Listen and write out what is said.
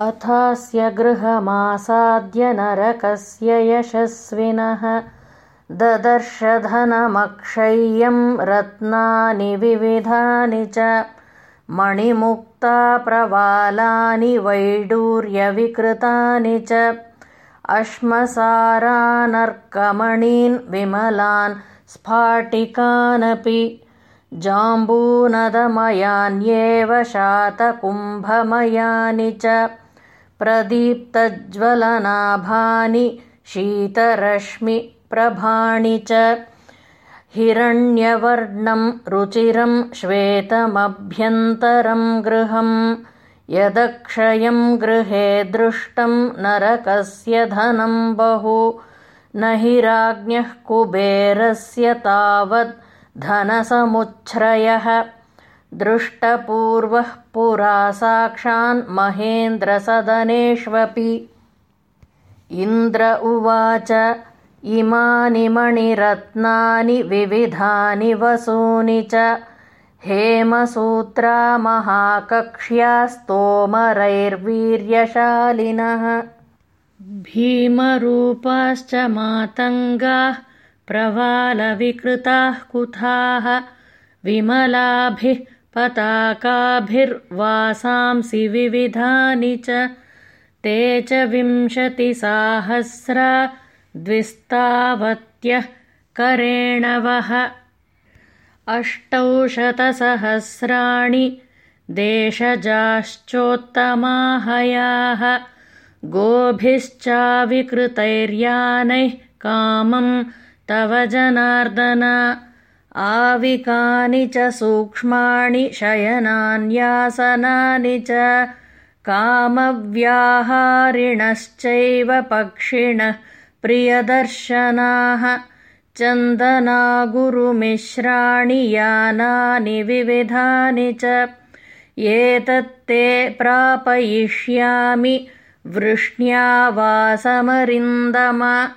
अथास्य गृहमासाद्य नरकस्य यशस्विनः। ददर्शधनमक्षय्यं रत्नानि विविधानि च। मणिमुक्ताप्रवालानि वैडूर्यविकृतानि च। अश्मसारानर्कमणीन् विमलान् स्फाटिकानपि। जाम्बूनदमयान्येव शातकुम्भमयानि च प्रदीप्तज्वलनाभानि शीतरश्मिप्रभाणि च। हिरण्यवर्णं रुचिरं श्वेतमभ्यन्तरं गृहं यदक्षयं गृहे दृष्टं नरकस्य धनं बहु। न हि राज्ञः कुबेरस्य तावद् धनसमुच्छ्रयः दृष्टपूर्वः पुरा साक्षान्महेन्द्रसदनेष्वपि इन्द्र उवाच इमानि मणिरत्नानि विविधानि वसूनि च। हेमसूत्रा महाकक्ष्यास्तोमरैर्वीर्यशालिनः। भीमरूपाश्च मातङ्गाः प्रवालविकृताः कुथाः। विमलाभिः पताकाभिर्वासांसि विविधानि च ते च विंशतिसाहस्रा द्विस्तावत्यः करेणवः। अष्टौशतसहस्राणि देशजाश्चोत्तमाहयाः गोभिश्चाविकृतैर्यानैः कामं तव जनार्दन आविकानि च सूक्ष्माणि शयनान्यासनानि च कामव्याहारिणश्चैव पक्षिणः प्रियदर्शनाः चन्दनागुरुमिश्राणि यानानि विविधानि च एतत्ते प्रापयिष्यामि वृष्ण्यावासमरिन्दम